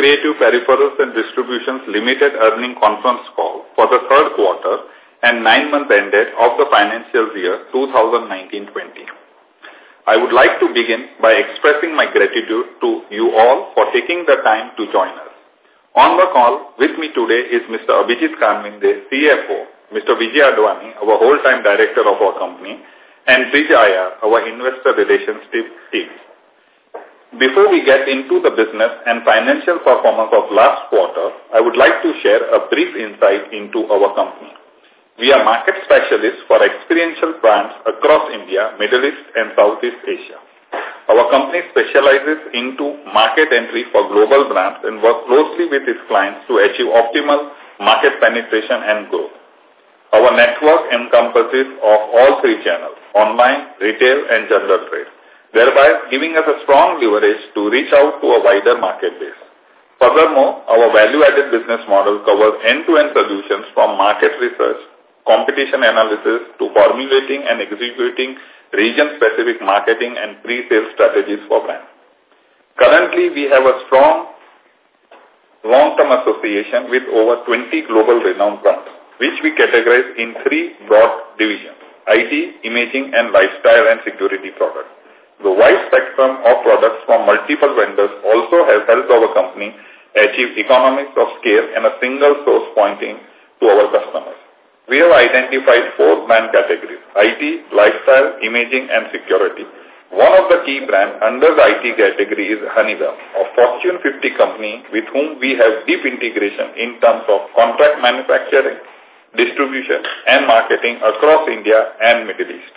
Creative Peripherals and Distributions Limited earning conference call for the third quarter and nine-month ended of the financial year 2019-20. I would like to begin by expressing my gratitude to you all for taking the time to join us. On the call with me today is Mr. Abhijit Kanvinde, CFO, Mr. Vijay Advani, our whole-time director of our company, and Brij Iyer, our investor relations team. Before we get into the business and financial performance of last quarter, I would like to share a brief insight into our company. We are market specialists for experiential brands across India, Middle East, and Southeast Asia. Our company specializes into market entry for global brands and work closely with its clients to achieve optimal market penetration and growth. Our network encompasses of all three channels, online, retail, and general trade thereby giving us a strong leverage to reach out to a wider market base. Furthermore, our value-added business model covers end-to-end -end solutions from market research, competition analysis to formulating and executing region-specific marketing and pre-sale strategies for brands. Currently, we have a strong long-term association with over 20 global renowned brands, which we categorize in three broad divisions, IT, imaging, and lifestyle and security products. The wide spectrum of products from multiple vendors also has helped our company achieve economics of scale and a single source pointing to our customers. We have identified four brand categories, IT, lifestyle, imaging, and security. One of the key brands under the IT category is Honeywell, a Fortune 50 company with whom we have deep integration in terms of contract manufacturing, distribution, and marketing across India and Middle East.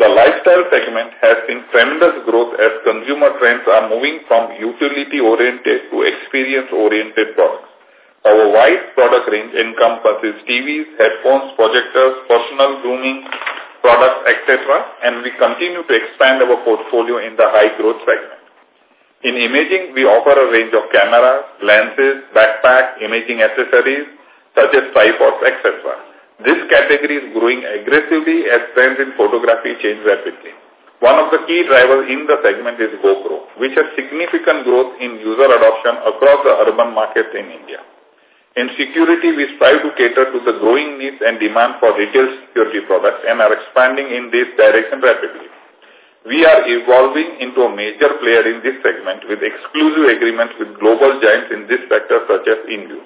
The lifestyle segment has seen tremendous growth as consumer trends are moving from utility-oriented to experience-oriented products. Our wide product range encompasses TVs, headphones, projectors, personal grooming products, etc. and we continue to expand our portfolio in the high-growth segment. In imaging, we offer a range of cameras, lenses, backpack, imaging accessories such as tripods, etc. This category is growing aggressively as trends in photography change rapidly. One of the key drivers in the segment is GoPro, which has significant growth in user adoption across the urban markets in India. In security, we strive to cater to the growing needs and demand for retail security products and are expanding in this direction rapidly. We are evolving into a major player in this segment with exclusive agreements with global giants in this sector such as Indu.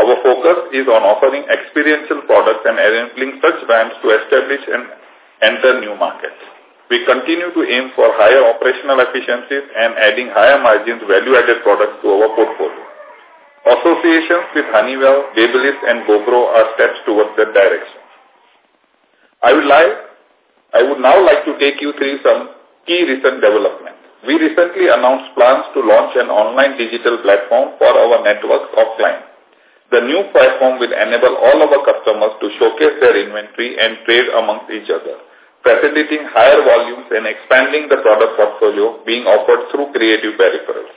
Our focus is on offering experiential products and enabling such brands to establish and enter new markets. We continue to aim for higher operational efficiencies and adding higher margins value-added products to our portfolio. Associations with Honeywell, Babyliss, and GoPro are steps towards that direction. I would like, I would now like to take you through some key recent developments. We recently announced plans to launch an online digital platform for our networks of clients. The new platform will enable all of our customers to showcase their inventory and trade amongst each other, facilitating higher volumes and expanding the product portfolio being offered through creative peripherals.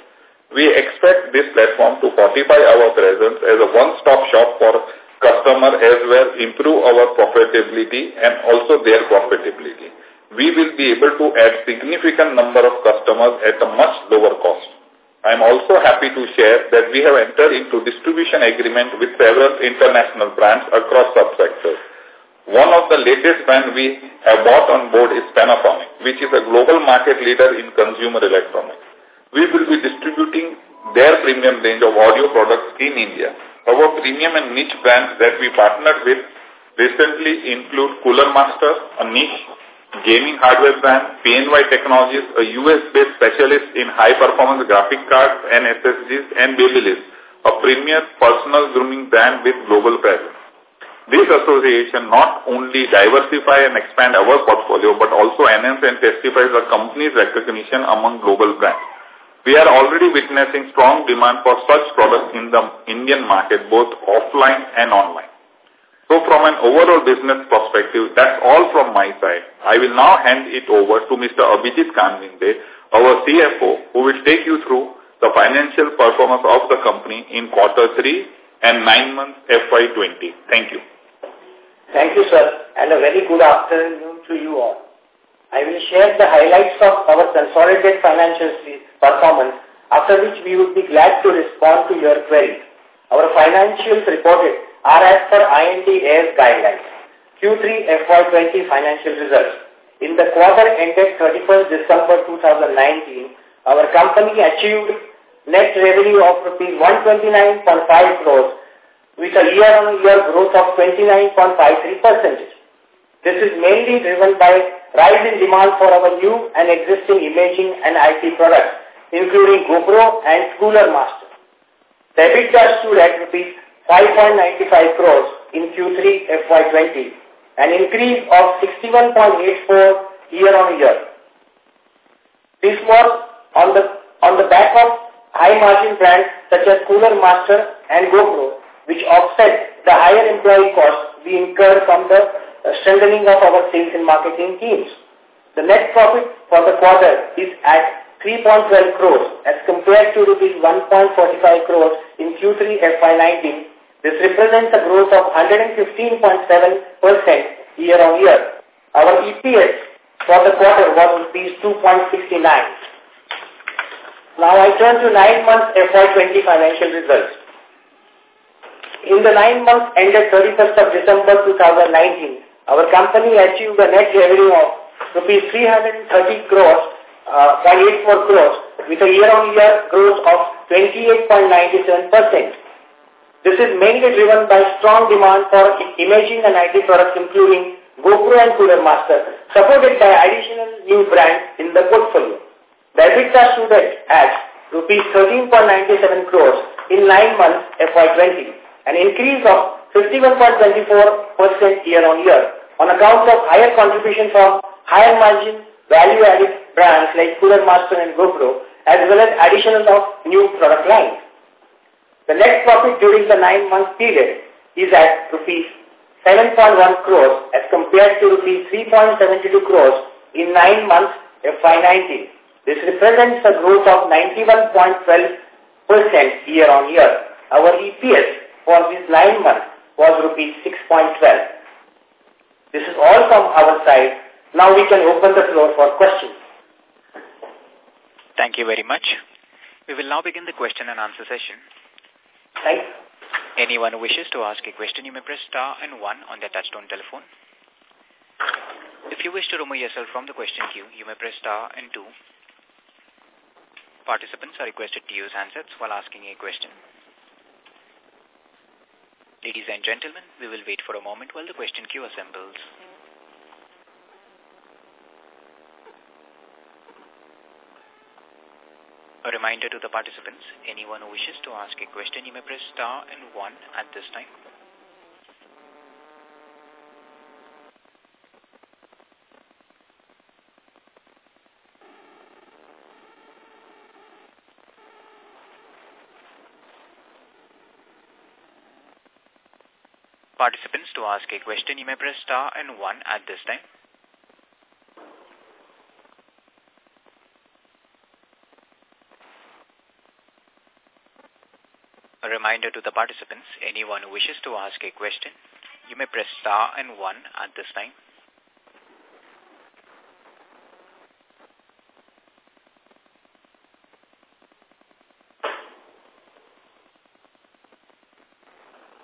We expect this platform to fortify our presence as a one-stop shop for customer as well improve our profitability and also their profitability. We will be able to add significant number of customers at a much lower cost. I am also happy to share that we have entered into distribution agreement with several international brands across subsectors. One of the latest brands we have brought on board is Panasonic, which is a global market leader in consumer electronics. We will be distributing their premium range of audio products in India. Our premium and niche brands that we partnered with recently include Cooler Master, a niche gaming hardware brand, PNY Technologies, a US-based specialist in high-performance graphic cards and SSDs, and Babyliss, a premier personal grooming brand with global presence. This association not only diversify and expand our portfolio, but also enhance and testifies the company's recognition among global brands. We are already witnessing strong demand for such products in the Indian market, both offline and online. So from an overall business perspective, that's all from my side. I will now hand it over to Mr. Abhijit Kanvinde, our CFO, who will take you through the financial performance of the company in quarter three and nine months FY20. Thank you. Thank you, sir, and a very good afternoon to you all. I will share the highlights of our consolidated financial performance after which we would be glad to respond to your queries. Our financials reported are as per IND AS guidelines. Q3 FY20 financial results. In the quarter ended 31st December 2019, our company achieved net revenue of rupees 129.5 crores with a year-on-year growth of 29.53%. This is mainly driven by rise in demand for our new and existing imaging and IT products, including GoPro and Cooler Master. The EBITDA stood at rupees 5.95 crores in Q3 FY20, an increase of 61.84 year-on-year. This was on the on the back of high-margin brands such as Cooler Master and GoPro, which offset the higher employee costs we incurred from the strengthening of our sales and marketing teams. The net profit for the quarter is at 3.12 crores as compared to rupees 1.45 crores in Q3 FY19. This represents a growth of 115.7% year-on-year. Our EPS for the quarter was rupees 2.69. Now I turn to nine months FY20 financial results. In the nine months ended 31st of December 2019, our company achieved a net revenue of rupees 330 crores, uh, 0.84 crores with a year-on-year growth of 28.97%. This is mainly driven by strong demand for imaging and IT products including GoPro and Cooler Master, supported by additional new brands in the portfolio. The EBITDA stood at rupees 13.97 crores in nine months FY20, an increase of 51.24% year-on-year on account of higher contribution from higher margin value-added brands like Cooler Master and GoPro as well as addition of new product lines. The net profit during the nine-month period is at rupees 7.1 crores as compared to rupees 3.72 crores in nine months FY19. This represents a growth of 91.12% year-on-year. Our EPS for these nine months was rupees 6.12. This is all from our side. Now we can open the floor for questions. Thank you very much. We will now begin the question and answer session. Thanks. Anyone who wishes to ask a question, you may press star and one on their touchtone telephone. If you wish to remove yourself from the question queue, you may press star and two. Participants are requested to use handsets while asking a question. Ladies and gentlemen, we will wait for a moment while the question queue assembles. A reminder to the participants, anyone who wishes to ask a question, you may press star and one at this time. Participants, to ask a question, you may press star and one at this time. A reminder to the participants, anyone who wishes to ask a question, you may press star and one at this time.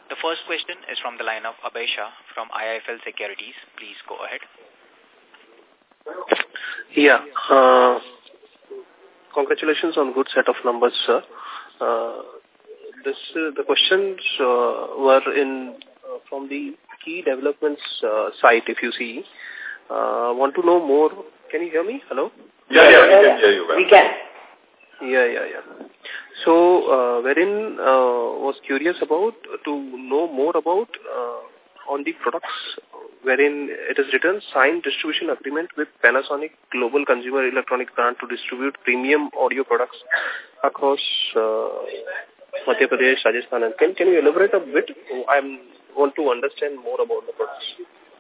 The first question is from the line of Abhay Shah from IIFL Securities. Please go ahead. Yeah. Uh, congratulations on good set of numbers, sir. Uh, this uh, the questions uh, were in uh, from the key developments uh, site. If you see, uh, want to know more. Can you hear me? Hello. Yeah, yeah, we can hear you. We can. Yeah, yeah, yeah. So, uh, wherein uh, was curious about to know more about uh, on the products wherein it is written signed distribution agreement with Panasonic Global Consumer Electronic Brand to distribute premium audio products across uh, Madhya Pradesh, Rajasthan. And can, can you elaborate a bit? I want to understand more about the products.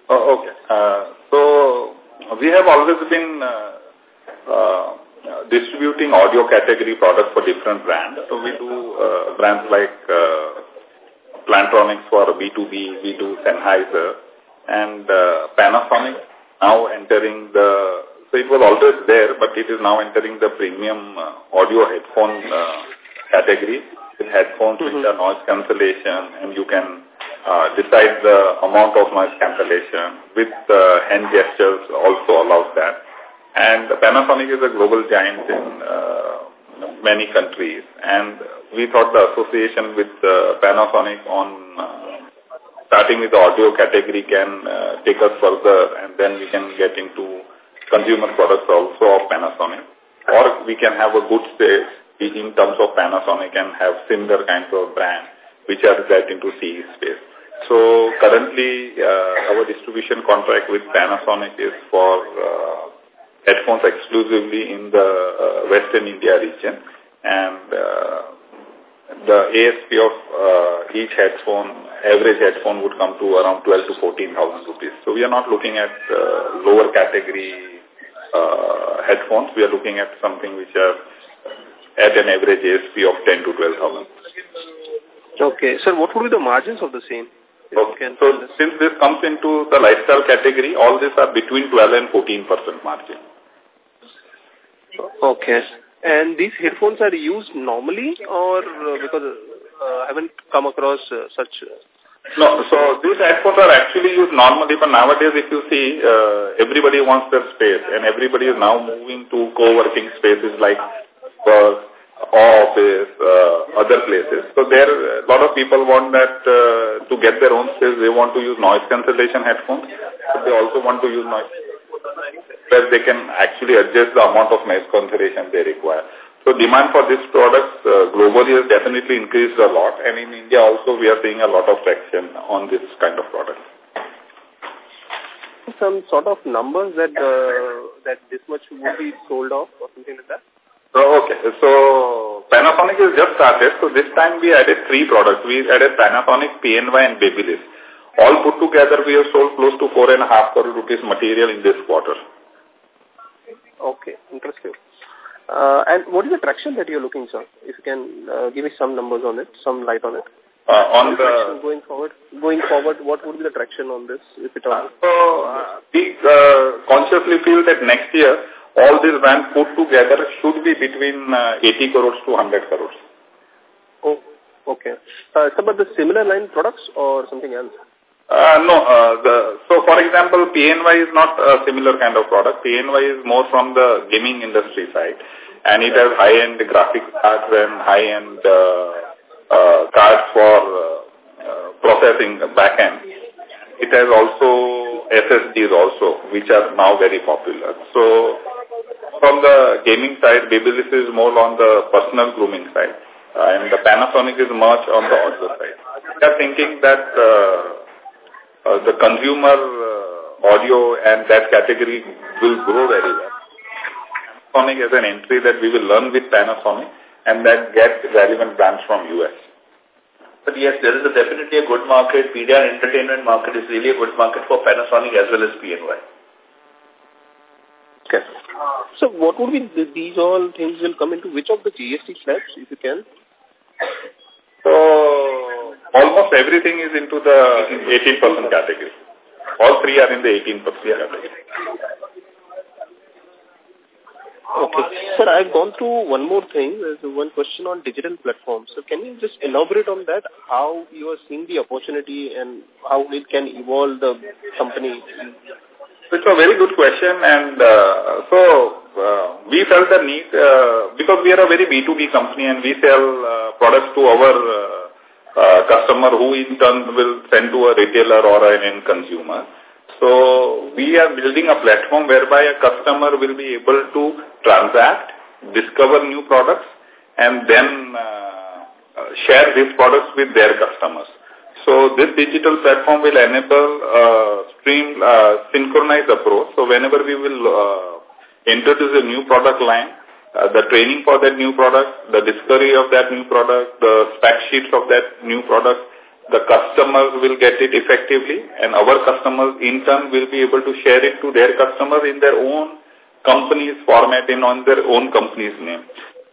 Oh, okay. Uh, so, we have always been uh, uh, distributing audio category products for different brands. So we do uh, brands like uh, Plantronics for B2B, we do Sennheiser, and uh, Panasonic now entering the So it was always there, but it is now entering the premium uh, audio headphone uh, category with headphones mm -hmm. which are noise cancellation and you can uh, decide the amount of noise cancellation with uh, hand gestures also allows that. And Panasonic is a global giant in uh, many countries and we thought the association with uh, Panasonic on uh, starting with the audio category can uh, take us further and then we can get into consumer products also of Panasonic or we can have a good space in terms of Panasonic and have similar kinds of brand which are get into CE space. So currently uh, our distribution contract with Panasonic is for uh, headphones exclusively in the uh, Western India region and uh, the ASP of uh, each headphone, average headphone would come to around 12 to 14,000 rupees. So we are not looking at uh, lower category headphones. We are looking at something which are at an average ASP of 10 to 12,000. Okay. Sir, what would be the margins of the same? Okay. So since this comes into the lifestyle category, all these are between 12 and 14% margin. Okay. And these headphones are used normally or uh, because uh, I haven't come across uh, such... Uh, no, so these headphones are actually used normally, but nowadays if you see, uh, everybody wants their space and everybody is now moving to co-working spaces like office, uh, other places. So there, a lot of people want that uh, to get their own space, they want to use noise cancellation headphones, but they also want to use noise where they can actually adjust the amount of noise cancellation they require. So demand for these products uh, globally has definitely increased a lot and in India also we are seeing a lot of traction on this kind of products. Some sort of numbers that uh, that this much would be sold off or something like that? Oh, okay. So Panasonic is just started. So this time we added three products. We added Panasonic, PNY and Babyliss. All put together we have sold close to four and a half crore rupees material in this quarter. Okay, interesting. Uh, and what is the traction that you're looking, sir? If you can uh, give me some numbers on it, some light on it. Uh, on the going forward, going forward, what would be the traction on this, if it all? So uh, we uh, consciously feel that next year all these brands put together should be between uh, 80 crores to 100 crores. Oh, okay. Uh, some of the similar line products or something else? Uh, no, uh, the, so for example, PNY is not a similar kind of product. PNY is more from the gaming industry side and it has high-end graphics cards and high-end uh, uh, cards for uh, uh, processing back-end. It has also SSDs also, which are now very popular. So from the gaming side, Babyliss is more on the personal grooming side. Uh, and the Panasonic is much on the audio side. We are thinking that uh, uh, the consumer uh, audio and that category will grow very well. Panasonic is an entry that we will learn with Panasonic and then get relevant brands from US. But yes, there is a definitely a good market. Media and entertainment market is really a good market for Panasonic as well as PNY. Okay. So what would be the, these all things will come into which of the GST slabs, if you can? So almost everything is into the 18% category. All three are in the 18% category. Okay. Sir, I've gone through one more thing. There's one question on digital platforms. So can you just elaborate on that, how you are seeing the opportunity and how it can evolve the company it's a very good question and uh, so uh, we felt the need uh, because we are a very B2B company and we sell uh, products to our uh, uh, customer who in turn will send to a retailer or an end consumer. So we are building a platform whereby a customer will be able to transact, discover new products and then share these products with their customers. So this digital platform will enable uh, stream uh, synchronized approach. So whenever we will uh, introduce a new product line, uh, the training for that new product, the discovery of that new product, the spec sheets of that new product, the customers will get it effectively and our customers in turn will be able to share it to their customers in their own company's format and on their own company's name.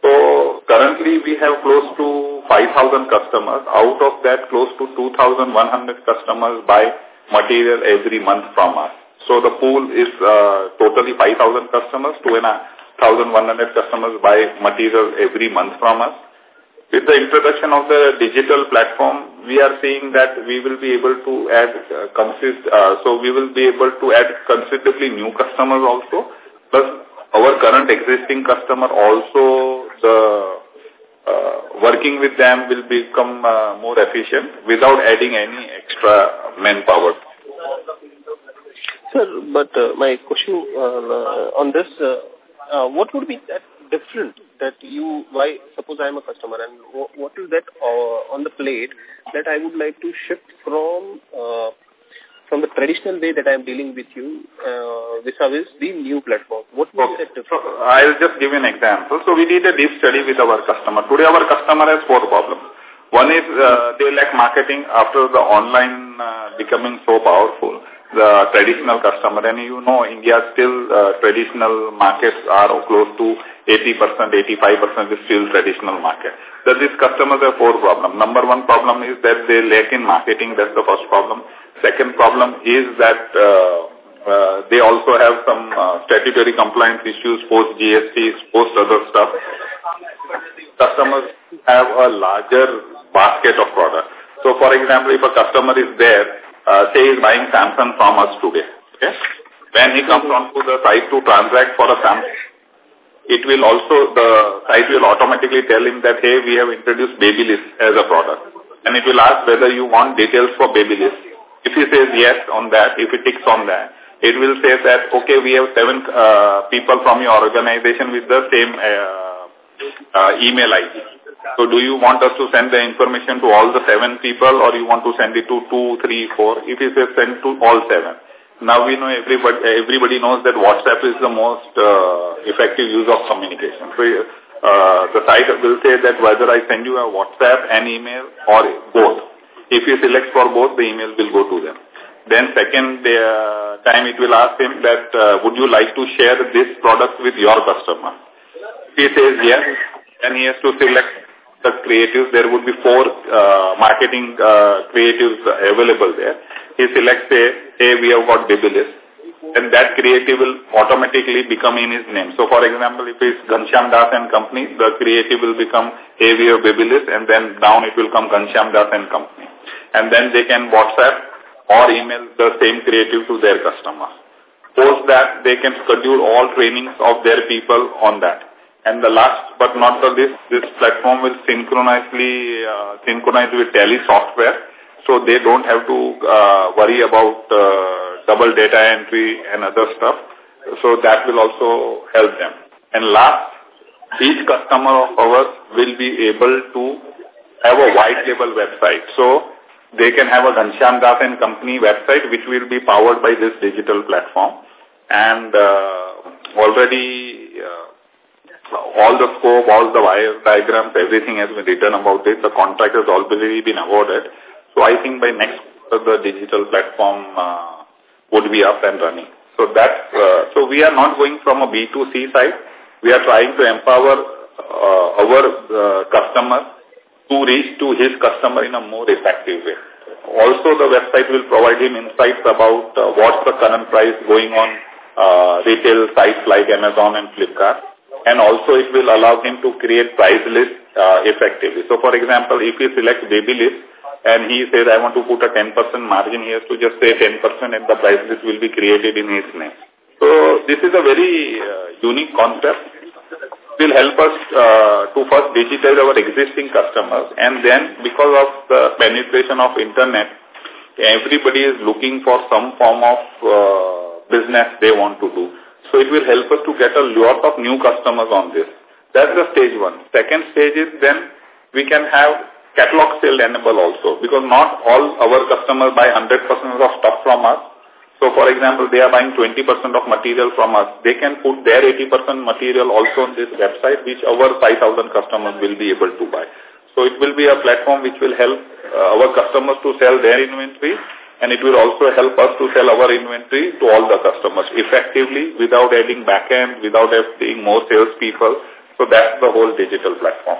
So currently we have close to 5,000 customers. Out of that, close to 2,100 customers buy material every month from us. So the pool is uh, totally 5,000 customers, 2,100 customers buy material every month from us. With the introduction of the digital platform, we are seeing that we will be able to add uh, consist, uh, so we will be able to add considerably new customers also. Plus, our current existing customer also the uh, working with them will become uh, more efficient without adding any extra manpower. Sir, but uh, my question uh, on this, uh, uh, what would be that different that you, why, suppose I am a customer and what is that on the plate that I would like to shift from from the traditional way that I am dealing with you uh, vis-a-vis the new platform? What okay. that different? So I'll just give you an example. So we did a deep study with our customer. Today our customer has four problems. One is uh, they lack marketing after the online uh, becoming so powerful the traditional customer. And you know, India still uh, traditional markets are close to 80%, 85% is still traditional market. So these customers have four problems. Number one problem is that they lack in marketing. That's the first problem. Second problem is that uh, uh, they also have some uh, statutory compliance issues, post GST, post other stuff. Customers have a larger basket of products. So, for example, if a customer is there uh, say is buying Samsung from us today. Okay? When he comes onto the site to transact for a Samsung, it will also, the site will automatically tell him that, hey, we have introduced Babyliss as a product. And it will ask whether you want details for Babyliss. If he says yes on that, if he ticks on that, it will say that, okay, we have seven uh, people from your organization with the same uh, uh, email ID. So do you want us to send the information to all the seven people or you want to send it to two, three, four? It is send to all seven. Now we know everybody, everybody knows that WhatsApp is the most uh, effective use of communication. So uh, the site will say that whether I send you a WhatsApp, an email or both. If you select for both, the email will go to them. Then second uh, time it will ask him that uh, would you like to share this product with your customer? He says yes, then he has to select the creatives, there would be four uh, marketing uh, creatives available there. He selects, say, hey, we have got Babyliss, and that creative will automatically become in his name. So, for example, if it's Ghanshyam Das and Company, the creative will become, have Babyliss, and then down it will come Ghanshyam Das and Company. And then they can WhatsApp or email the same creative to their customer. Post that, they can schedule all trainings of their people on that. And the last but not the least, this platform will synchronously uh, synchronize with Tally software, so they don't have to uh, worry about uh, double data entry and other stuff. So that will also help them. And last, each customer of ours will be able to have a white label website. So they can have a Ghanshyam Das and Company website which will be powered by this digital platform. And uh, already uh, all the scope, all the wire diagrams, everything has been written about it. The contract has already been awarded. So I think by next the digital platform uh, would be up and running. So that uh, so we are not going from a B2C side. We are trying to empower uh, our uh, customer to reach to his customer in a more effective way. Also, the website will provide him insights about uh, what's the current price going on uh, retail sites like Amazon and Flipkart and also it will allow him to create price list uh, effectively. So for example, if he selects Babyliss and he says, I want to put a 10% margin, he has to just say 10% and the price list will be created in his name. So this is a very uh, unique concept. Will help us uh, to first digitize our existing customers and then because of the penetration of internet, everybody is looking for some form of uh, business they want to do. So it will help us to get a lot of new customers on this. That's the stage one. Second stage is then we can have catalog sale enable also because not all our customers buy 100% of stuff from us. So for example, they are buying 20% of material from us. They can put their 80% material also on this website which our 5,000 customers will be able to buy. So it will be a platform which will help uh, our customers to sell their inventory and it will also help us to sell our inventory to all the customers effectively without adding backend, without adding more salespeople. So that's the whole digital platform.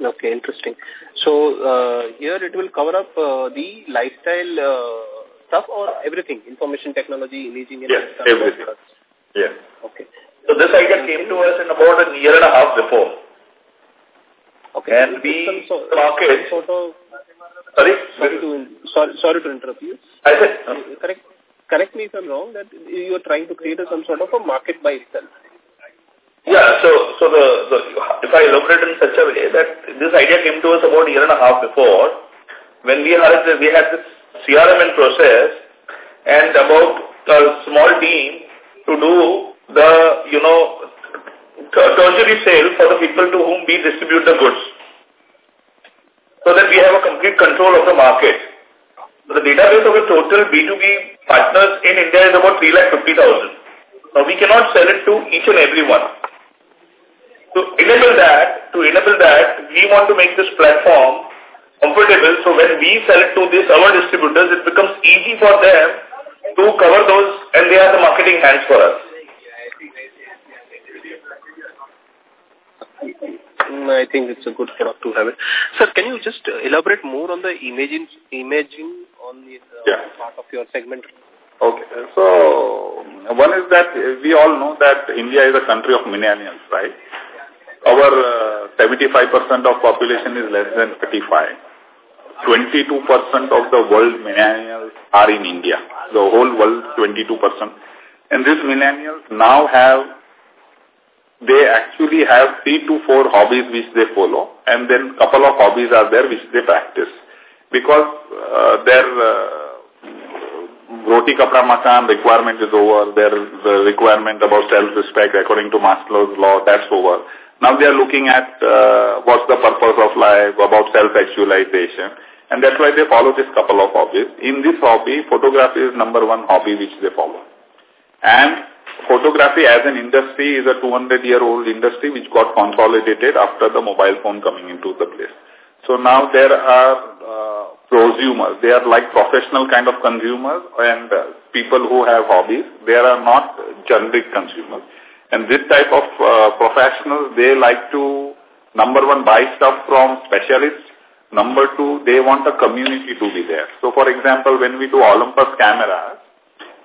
Okay, interesting. So uh, here it will cover up uh, the lifestyle uh, stuff or everything, information technology, imaging and yes, everything. Yes. Okay. So this idea came to us in about a year and a half before. Okay. And we, some, the market, sort of, sorry? sorry to, sorry, sorry to interrupt you. I said, Uh, correct, correct me if I'm wrong, that you are trying to create a, some sort of a market by itself. Yeah, so so the, the if I elaborate in such a way that this idea came to us about a year and a half before, when we had we had this CRM in process and about a small team to do the you know ter- tertiary sale for the people to whom we distribute the goods, so that we have a complete control of the market. The database of the total B2B partners in India is about 3,50,000. Now we cannot sell it to each and every one. To enable that, to enable that, we want to make this platform comfortable so when we sell it to this our distributors, it becomes easy for them to cover those and they are the marketing hands for us. Mm, I think it's a good product to have it. Sir, can you just uh, elaborate more on the imaging, imaging on the uh, Yeah. part of your segment? Okay. So, one is that we all know that India is a country of millennials, right? Our uh, 75% of population is less than 35. 22% of the world millennials are in India. The whole world, 22%. And these millennials now have, they actually have three to four hobbies which they follow, and then couple of hobbies are there which they practice. Because uh, their uh, roti kapra makan requirement is over, their the requirement about self-respect according to Maslow's law, that's over. Now they are looking at uh, what's the purpose of life, about self-actualization. And that's why they follow this couple of hobbies. In this hobby, photography is number one hobby which they follow. And photography as an industry is a 200-year-old industry which got consolidated after the mobile phone coming into the place. So now there are uh, prosumers. They are like professional kind of consumers and uh, people who have hobbies. They are not generic consumers. And this type of uh, professionals, they like to, number one, buy stuff from specialists. Number two, they want a community to be there. So, for example, when we do Olympus cameras,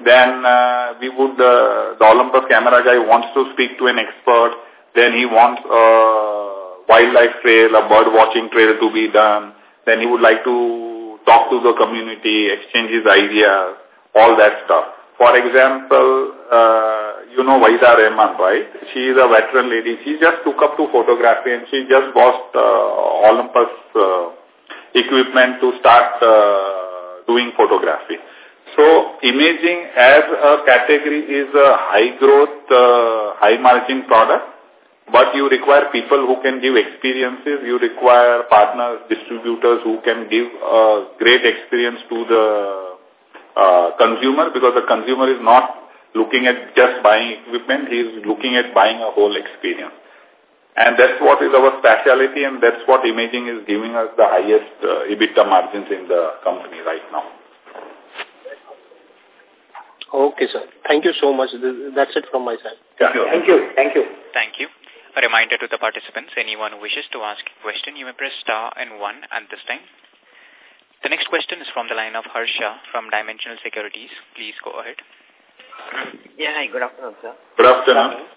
then uh, we would, uh, the Olympus camera guy wants to speak to an expert, then he wants a wildlife trail, a bird watching trail to be done, then he would like to talk to the community, exchange his ideas, all that stuff. For example, uh, you know Waheeda Rehman, right? She is a veteran lady. She just took up to photography and she just bought uh, Olympus uh, equipment to start uh, doing photography. So imaging as a category is a high growth, uh, high margin product, but you require people who can give experiences, you require partners, distributors who can give a great experience to the uh, consumer because the consumer is not looking at just buying equipment, he is looking at buying a whole experience. And that's what is our specialty and that's what imaging is giving us the highest uh, EBITDA margins in the company right now. Okay, sir. Thank you so much. That's it from my side. Yeah. Thank you. Thank you. Thank you. A reminder to the participants, anyone who wishes to ask a question, you may press star and one at this time. The next question is from the line of Harsha from Dimensional Securities. Please go ahead. Yeah, hi, good afternoon, sir. Good afternoon.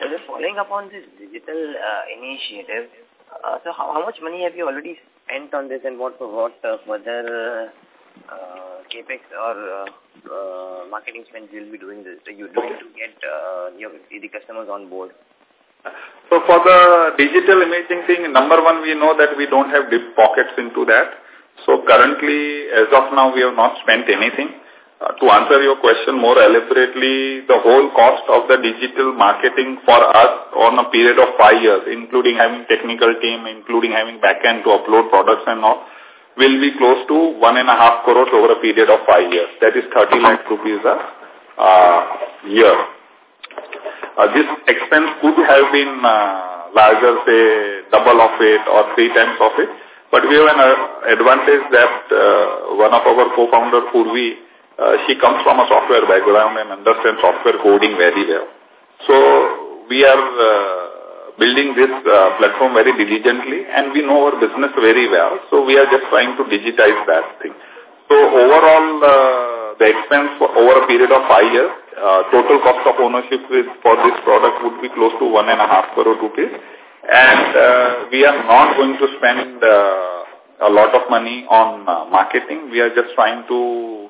So just following up on this digital uh, initiative, uh, so how, how much money have you already spent on this and what what uh, further uh, capex or uh, uh, marketing spend you'll be doing this? So you're doing to get uh, your the customers on board. So for the digital imaging thing, number one, we know that we don't have deep pockets into that. So currently, as of now, we have not spent anything. Uh, to answer your question more elaborately, the whole cost of the digital marketing for us on a period of five years, including having technical team, including having backend to upload products and all, will be close to one and a half crores over a period of five years. That is 30 lakh rupees a uh, year. Uh, this expense could have been uh, larger, say, double of it or three times of it. But we have an uh, advantage that uh, one of our co-founder, Purvi, uh, she comes from a software background and understands software coding very well. So we are uh, building this uh, platform very diligently and we know our business very well. So we are just trying to digitize that thing. So overall, uh, the expense for over a period of five years, uh, total cost of ownership for this product would be close to one and a half crore rupees. And uh, we are not going to spend a lot of money on marketing. We are just trying to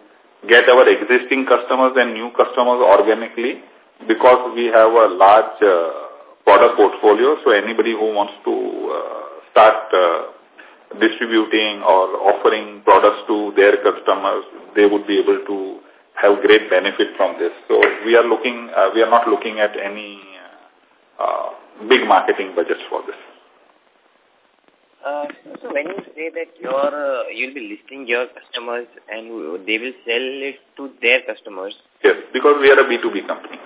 get our existing customers and new customers organically because we have a large uh, product portfolio. So anybody who wants to uh, start uh, distributing or offering products to their customers, they would be able to have great benefit from this. So we are looking, uh, we are not looking at any uh, big marketing budgets for this. Uh, so when you say that you're, uh, you'll be listing your customers and they will sell it to their customers. Yes, because we are a B2B company.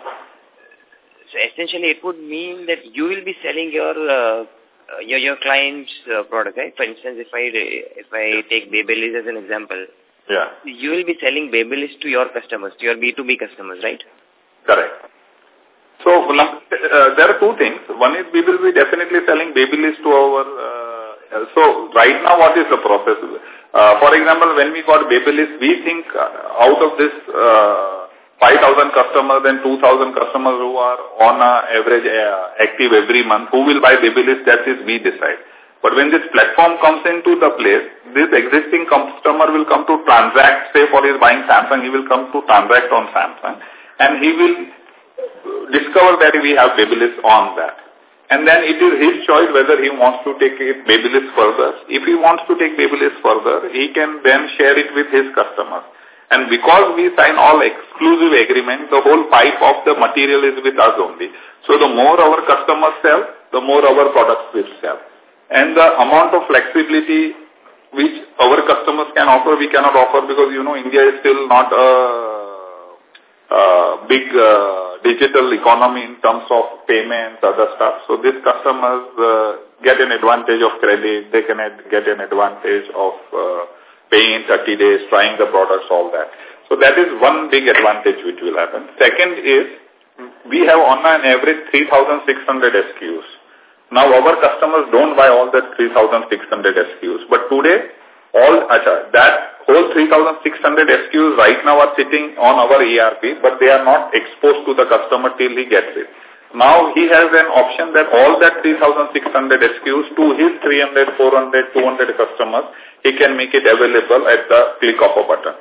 So essentially it would mean that you will be selling your uh, uh, your your client's uh, product, right? For instance, if I if I take Babyliss as an example, yeah, you will be selling Babyliss to your customers, to your B2B customers, right? Correct. So uh, there are two things. One is we will be definitely selling Babyliss to our. Uh, so right now, what is the process? Uh, for example, when we got Babyliss, we think uh, out of this. Uh, 5,000 customers and 2,000 customers who are on average uh, active every month, who will buy Babyliss, that is we decide. But when this platform comes into the place, this existing customer will come to transact, say for his buying Samsung, he will come to transact on Samsung and he will discover that we have Babyliss on that. And then it is his choice whether he wants to take it Babyliss further. If he wants to take Babyliss further, he can then share it with his customers. And because we sign all exclusive agreements, the whole pipe of the material is with us only. So the more our customers sell, the more our products will sell. And the amount of flexibility which our customers can offer, we cannot offer because, you know, India is still not a, a big uh, digital economy in terms of payments, other stuff. So these customers uh, get an advantage of credit, they can get an advantage of uh, paying 30 days, trying the products, all that. So that is one big advantage which will happen. Second is, we have on an average 3,600 SKUs. Now our customers don't buy all that 3,600 SKUs, but today, all acha, that whole 3,600 SKUs right now are sitting on our ERP, but they are not exposed to the customer till he gets it. Now he has an option that all that 3,600 SKUs to his 300, 400, 200 customers, he can make it available at the click of a button.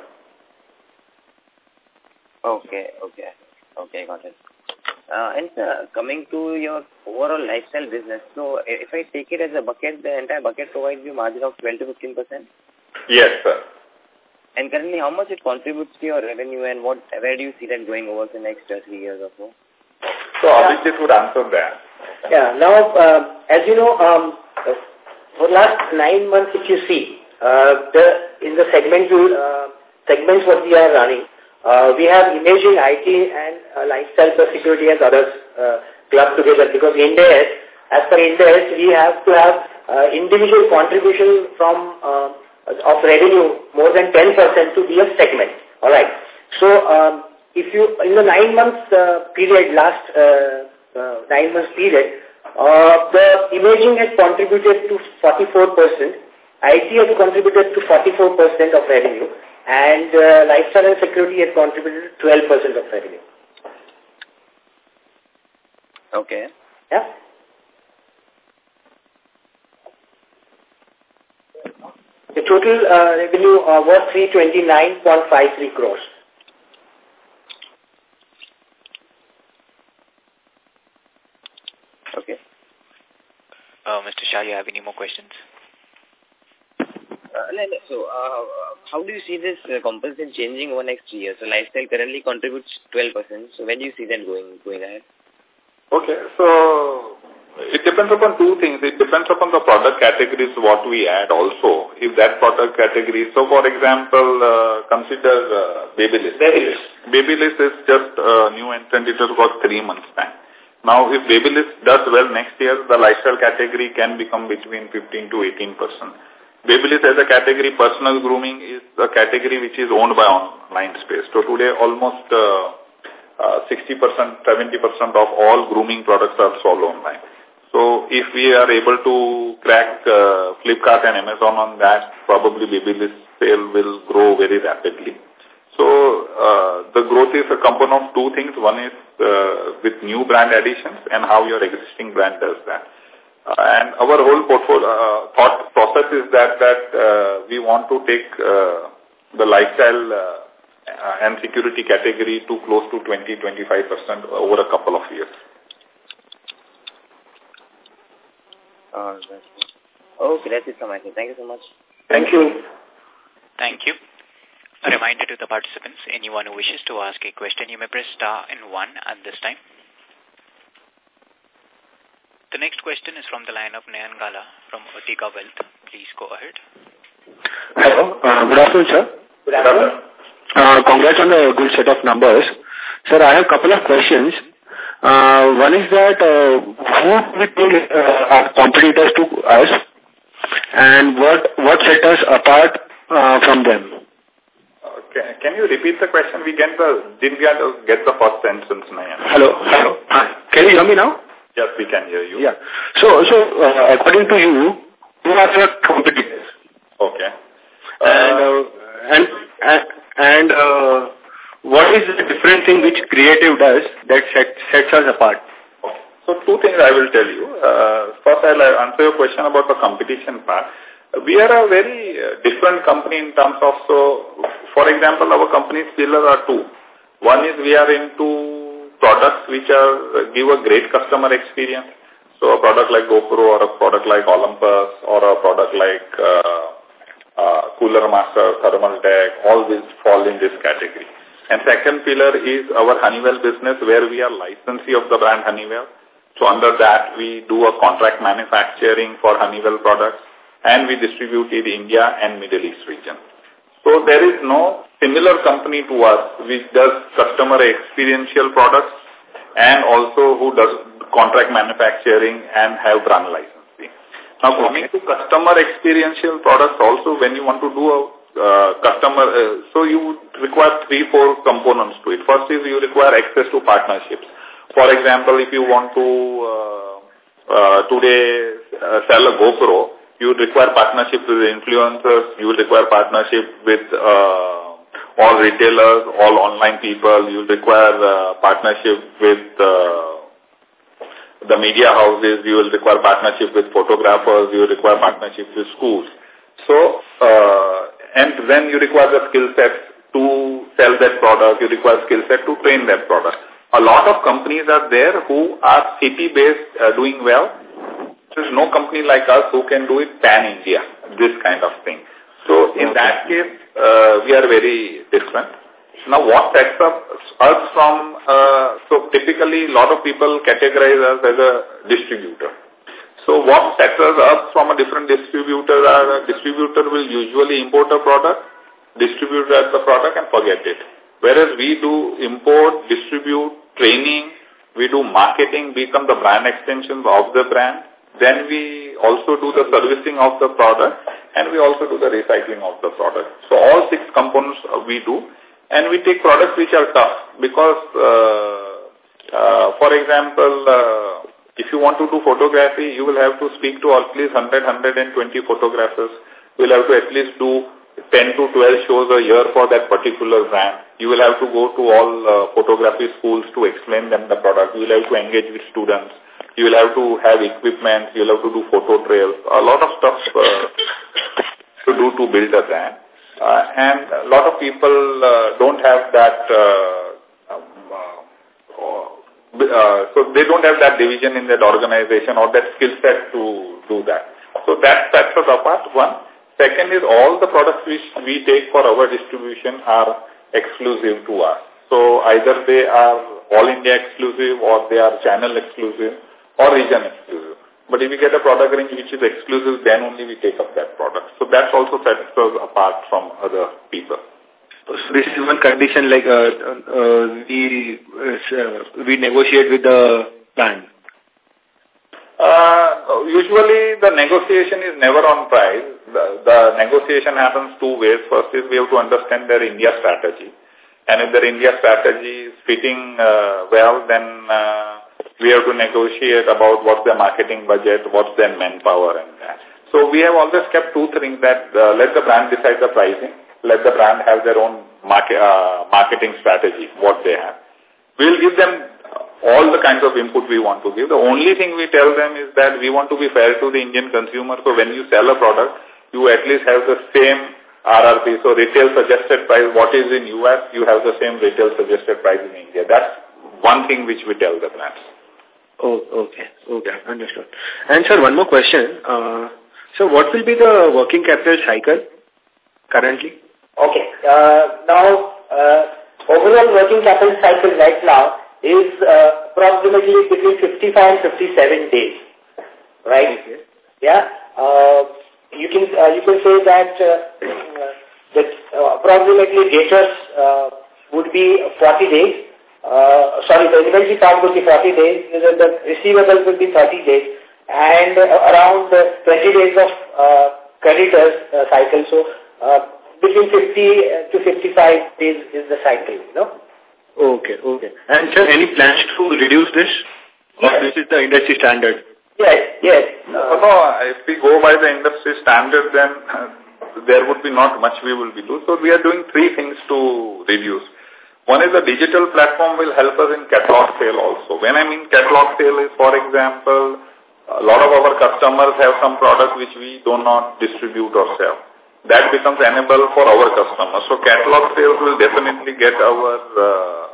Okay, okay, okay, got it. Uh, and uh, coming to your overall lifestyle business, so if I take it as a bucket, the entire bucket provides you margin of 12 to 15 percent? Yes, sir. And currently, how much it contributes to your revenue and what where do you see that going over the next uh, three years or so? So Abhijit would answer that. Yeah, now, uh, as you know, um, for last nine months, if you see, uh, the in the segment uh, segments what we are running, uh, we have imaging, IT, and uh, lifestyle security as others uh, clubbed together because Ind AS, as per Ind AS, we have to have uh, individual contribution from uh, of revenue more than 10% to be a segment. All right. So um, if you in the nine months uh, period, last uh, uh, nine months period, uh, the imaging has contributed to 44 percent. IT has contributed to 44% of revenue and uh, lifestyle and security has contributed to 12% of revenue. Okay. Yeah. The total uh, revenue uh, was 329.53 crores. Okay. Uh, Mr. Shah, you have any more questions? Uh, so, uh, how do you see this uh, composition changing over next three years? So, lifestyle currently contributes 12%. So, when do you see that going going ahead? Okay, so it depends upon two things. It depends upon the product categories what we add also. If that product category, so for example, uh, consider uh, Babyliss. Babyliss. Babyliss is just a new entrant. It has got three months time. Now, if Babyliss does well next year, the lifestyle category can become between 15 to 18 percent. Babyliss as a category, personal grooming is a category which is owned by online space. So today almost 60%, uh, 70% uh, of all grooming products are sold online. So if we are able to crack uh, Flipkart and Amazon on that, probably Babyliss sale will grow very rapidly. So uh, the growth is a component of two things. One is uh, with new brand additions and how your existing brand does that. Uh, and our whole portfolio uh, thought process is that that uh, we want to take uh, the lifestyle and security category to close to 20-25% over a couple of years. Uh, okay, that's it from my side. Thank you so much. Thank you. Thank you. A reminder to the participants, anyone who wishes to ask a question, you may press star and one at this time. The next question is from the line of Nayan Gala from Utica Wealth. Please go ahead. Hello. Uh, good afternoon, sir. Good afternoon. Uh, congrats on the good set of numbers. Sir, I have a couple of questions. Uh, one is that uh, who we think uh, are competitors to us and what what set us apart uh, from them? Can you repeat the question? We get the, didn't get, get the first sentence, Nayan. Hello. Hello. Uh, can you hear me now? Yes, we can hear you. Yeah. So, so uh, according to you, who are your competitors? Okay. and uh, and and, and uh, what is the different thing which creative does that set, sets us apart? So two things I will tell you. Uh, first, I'll answer your question about the competition part. We are a very uh, different company in terms of, so, for example, our company's pillars are two. One is we are into products which are give a great customer experience. So a product like GoPro or a product like Olympus or a product like uh, uh, Cooler Master, Thermaltake, all these fall in this category. And second pillar is our Honeywell business where we are licensee of the brand Honeywell. So under that we do a contract manufacturing for Honeywell products and we distribute in India and Middle East region. So there is no similar company to us which does customer experiential products and also who does contract manufacturing and have brand licensing. Now coming to customer experiential products also when you want to do a uh, customer, uh, so you require three, four components to it. First is you require access to partnerships. For example, if you want to uh, uh, today uh, sell a GoPro, you require partnership with influencers, you require partnership with all retailers, all online people, you require partnership with the media houses, you will require partnership with photographers, you require partnership with schools. So, uh, and then you require the skill set to sell that product, you require skill set to train that product. A lot of companies are there who are city-based uh, doing well, there's no company like us who can do it pan-India, this kind of thing. So in that case, uh, we are very different. Now what sets up us from, uh, so typically a lot of people categorize us as a distributor. So what sets us up from a different distributor a distributor will usually import a product, distribute the product and forget it. Whereas we do import, distribute, training, we do marketing, become the brand extensions of the brand, then we also do the servicing of the product and we also do the recycling of the product. So all six components uh, we do and we take products which are tough because, uh, uh, for example, uh, if you want to do photography, you will have to speak to at least 100, 120 photographers. You will have to at least do 10 to 12 shows a year for that particular brand. You will have to go to all uh, photography schools to explain them the product. You will have to engage with students you will have to have equipment, you will have to do photo trails, a lot of stuff uh, to do to build a brand. Uh, and a lot of people uh, don't have that, uh, uh, so they don't have that division in that organization or that skill set to do that. So that sets us apart, one. Second is all the products which we take for our distribution are exclusive to us. So either they are all India exclusive or they are channel exclusive or region exclusive. But if we get a product range which is exclusive, then only we take up that product. So that also sets us apart from other people. This is one condition like uh, uh, we uh, we negotiate with the plan. Uh, usually the negotiation is never on price. The, the negotiation happens two ways. First is we have to understand their India strategy. And if their India strategy is fitting uh, well, then uh, we have to negotiate about what's their marketing budget, what's their manpower and that. So we have always kept two things that uh, let the brand decide the pricing let the brand have their own market, uh, marketing strategy, what they have. We'll give them all the kinds of input we want to give. The only thing we tell them is that we want to be fair to the Indian consumer. So when you sell a product, you at least have the same RRP. So retail suggested price, what is in US, you have the same retail suggested price in India. That's one thing which we tell the brands. Oh, okay. Okay, understood. And sir, one more question. Uh, so what will be the working capital cycle currently? Okay. Uh, now, uh, overall working capital cycle right now is uh, approximately between 55 and 57 days. Right? Okay. Yeah. Uh, you can uh, you can say that uh, that uh, approximately debtors uh, would be 40 days uh, sorry, the inventory part would be 40 days, the, the receivables would be 30 days, and uh, around uh, 20 days of uh, creditors uh, cycle. So uh, between 50 to 55 days is the cycle, you know. Okay, okay. And sir, any plans to reduce this? Yes. Or this is the industry standard? Yes, yes. Uh, no, if we go by the industry standard, then uh, there would be not much we will be doing. So we are doing three things to reduce. One is the digital platform will help us in catalog sale also. When I mean catalog sale is, for example, a lot of our customers have some products which we do not distribute or sell. That becomes enable for our customers. So catalog sales will definitely get our uh,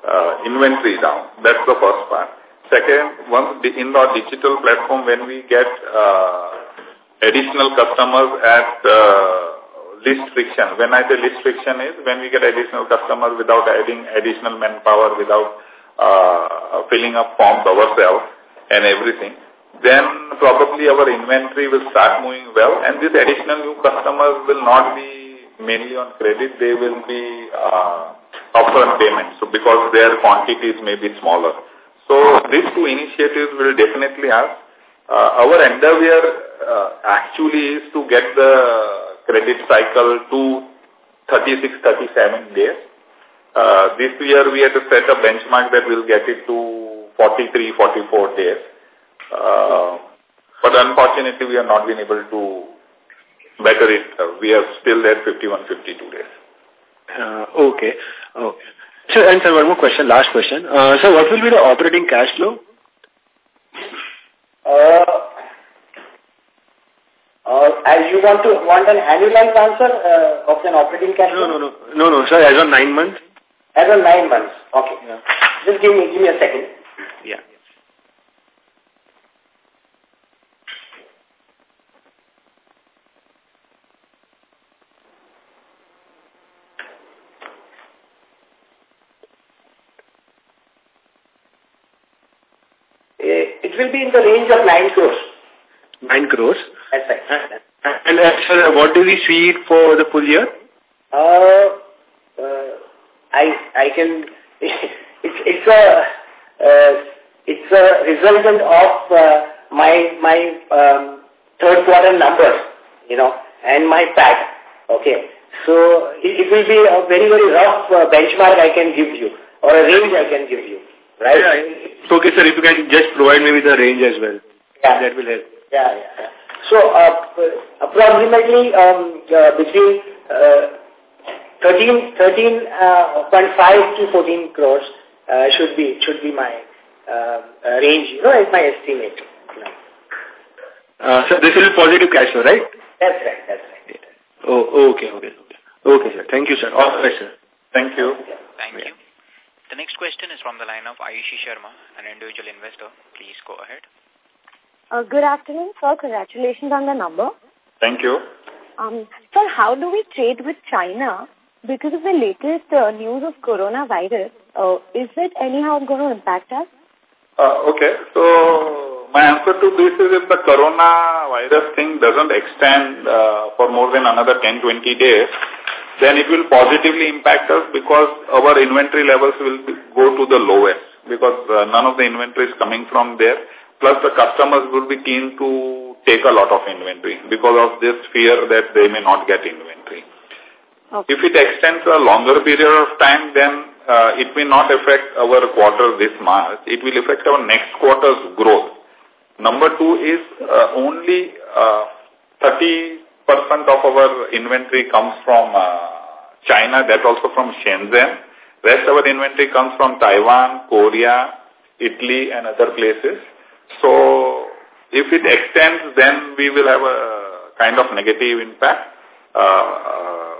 uh, inventory down. That's the first part. Second, once in our digital platform, when we get uh, additional customers at uh, list friction. When I say list friction is when we get additional customers without adding additional manpower, without uh, filling up forms ourselves and everything, then probably our inventory will start moving well and these additional new customers will not be mainly on credit, they will be uh, upfront payments so because their quantities may be smaller. So these two initiatives will definitely have. Uh, our endeavor uh, actually is to get the credit cycle to 36, 37 days. Uh, this year we had to set a benchmark that we'll get it to 43, 44 days. Uh, but unfortunately we have not been able to better it. Uh, we are still at 51, 52 days. Uh, okay. Okay. So, and sir, one more question, last question. Uh, so what will be the operating cash flow? Uh, uh, as you want to want an annualized answer uh, of an operating cash flow? No, no, no, no, no, sir. As on nine months. As on nine months. Okay. Yeah. Just give me, give me a second. Yeah. It will be in the range of 9 crores. 9 crores? That's right. And uh, sir, what do we see for the full year? Uh, uh, I I can. It's it's a uh, it's a resultant of uh, my my um, third quarter numbers, you know, and my PAT. Okay, so it, it will be a very very rough uh, benchmark I can give you, or a range I can give you, right? Yeah. So, okay, sir, if you can just provide me with a range as well, yeah. that will help. Yeah, yeah. yeah. So uh, approximately um, uh, between uh, 13, 13 uh, 0.5 to 14 crores uh, should be should be my uh, uh, range. You know, is my estimate. Uh, so this is positive cash flow, right? That's right. That's right. Oh, okay, okay, okay. Okay, sir. Thank you, sir. All right, sir. Thank you. Thank you. The next question is from the line of Ayushi Sharma, an individual investor. Please go ahead. Uh, good afternoon, sir. Congratulations on the number. Thank you. Um, sir, how do we trade with China? Because of the latest uh, news of coronavirus, uh, is it anyhow going to impact us? Uh, okay, so my answer to this is if the coronavirus thing doesn't extend uh, for more than another 10-20 days, then it will positively impact us because our inventory levels will go to the lowest because uh, none of the inventory is coming from there Plus the customers will be keen to take a lot of inventory because of this fear that they may not get inventory. Okay. If it extends a longer period of time, then uh, it may not affect our quarter this March. It will affect our next quarter's growth. Number two is uh, only uh, 30 of our inventory comes from uh, China, that also from Shenzhen. Rest of our inventory comes from Taiwan, Korea, Italy and other places. So if it extends, then we will have a kind of negative impact uh,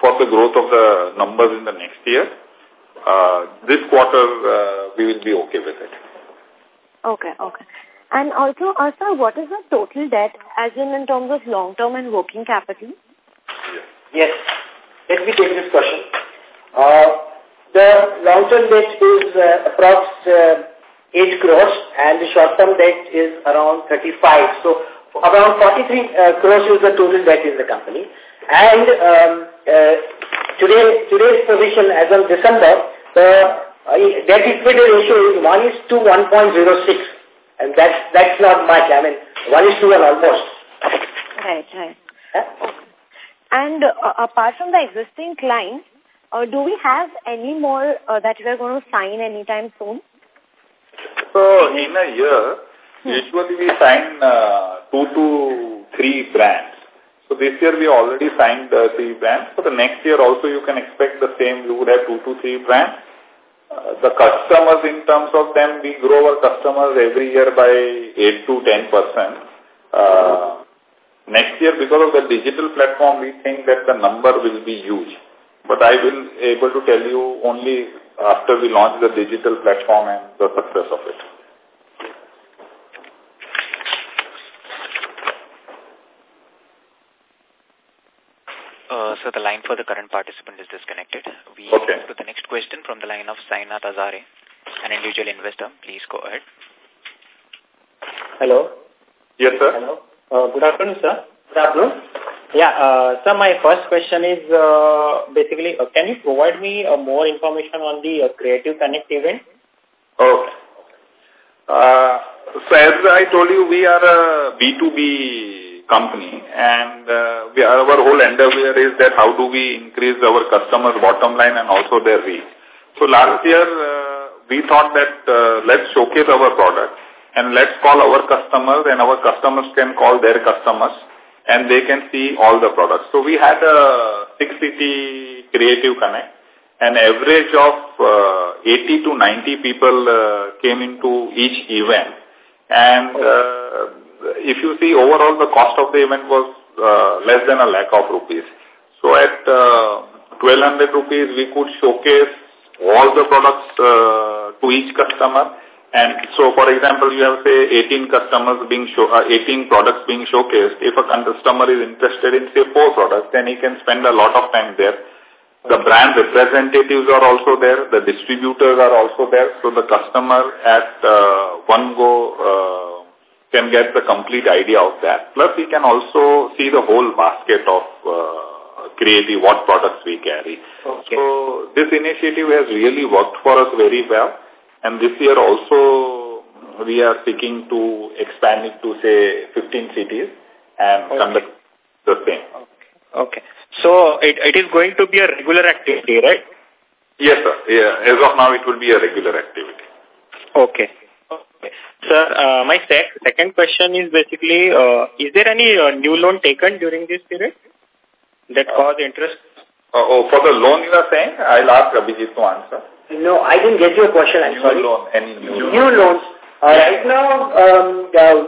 for the growth of the numbers in the next year. Uh, this quarter, uh, we will be okay with it. Okay, okay. And also, uh, what is the total debt as in in terms of long-term and working capital? Yes. yes. Let me take this question. Uh, the long-term debt is uh, approx uh, 8 crores and the short-term debt is around 35. So around 43 uh, crores is the total debt in the company. And um, uh, today, today's position as of December, the uh, debt equity ratio is 1 is to 1.06. And that's, that's not much. I mean, one is to one almost. Right, right. And uh, apart from the existing clients, uh, do we have any more uh, that we are going to sign anytime soon? So, in a year, hmm. usually we sign uh, two to three brands. So this year we already signed uh, three brands. For the next year also you can expect the same. You would have two to three brands. The customers in terms of them, we grow our customers every year by 8 to 10 percent. Uh, next year, because of the digital platform, we think that the number will be huge. But I will able to tell you only after we launch the digital platform and the success of it. So the line for the current participant is disconnected. We okay. move to the next question from the line of Sainath Azare, an individual investor. Please go ahead. Hello. Yes, sir. Hello. Uh, good afternoon, sir. Good afternoon. Yeah, uh, sir, my first question is uh, basically, uh, can you provide me uh, more information on the uh, Creative Connect event? Okay. Uh, so as I told you, we are a B2B company and uh, we, our whole endeavor is that how do we increase our customers bottom line and also their reach. So last year uh, we thought that uh, let's showcase our product and let's call our customers and our customers can call their customers and they can see all the products. So we had a six city creative connect an average of uh, 80 to 90 people uh, came into each event and uh, if you see overall the cost of the event was uh, less than a lakh of rupees. So at uh, 1200 rupees we could showcase all the products uh, to each customer and so for example you have say 18 customers being show, uh, 18 products being showcased. If a customer is interested in say four products then he can spend a lot of time there. The brand representatives are also there, the distributors are also there, so the customer at uh, one go uh, can get the complete idea of that. Plus, we can also see the whole basket of uh, creative, what products we carry. Okay. So, this initiative has really worked for us very well. And this year also, we are seeking to expand it to, say, 15 cities and okay. conduct the same. Okay. okay. So, it, it is going to be a regular activity, right? Yes, sir. Yeah. As of now, it will be a regular activity. Okay. Sir, uh, my sec second question is basically, uh, is there any uh, new loan taken during this period that uh, caused interest? Uh, oh, for the loan you are saying? I'll ask Abhijit to answer. No, I didn't get your question. I'm new sorry. loan, any new, new loans. Uh, right now, um, uh,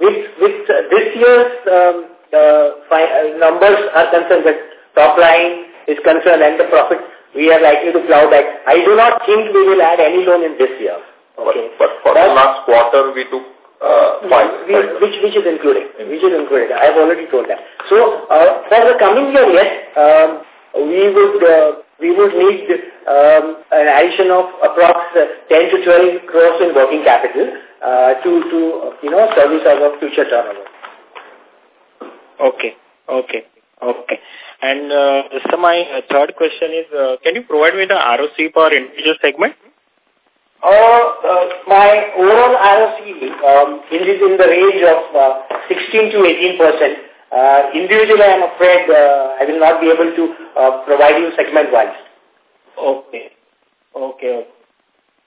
with with uh, this year's um, uh, numbers are concerned, the top line is concerned and the profit, we are likely to plow back. I do not think we will add any loan in this year. Okay. But, but for the last quarter, we took uh, five, we, which which is included, which is included. I have already told that. So uh, for the coming year, yes, um, we would uh, we would need um, an addition of approx uh, 10 to 12 crores in working capital uh, to to you know service our future turnover. Okay. Okay. Okay. And uh, so my third question is, uh, can you provide me the ROC for individual segment? Uh, uh, my overall ROC um, is in the range of uh, 16 to 18 percent. Uh, individually, I'm afraid uh, I will not be able to uh, provide you segment-wise. Okay. Okay.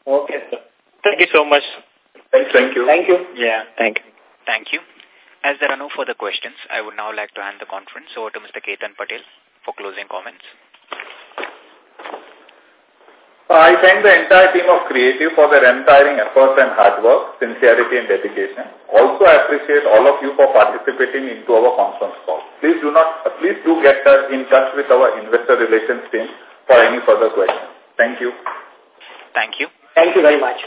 Okay, sir. Thank you so much. Thank you. Thank you. Yeah, thank you. Thank you. As there are no further questions, I would now like to hand the conference over to Mr. Ketan Patel for closing comments. I thank the entire team of Creative for their untiring efforts and hard work, sincerity and dedication. Also, I appreciate all of you for participating into our conference call. Please do not, uh, please do get in touch with our investor relations team for any further questions. Thank you. Thank you. Thank you very much.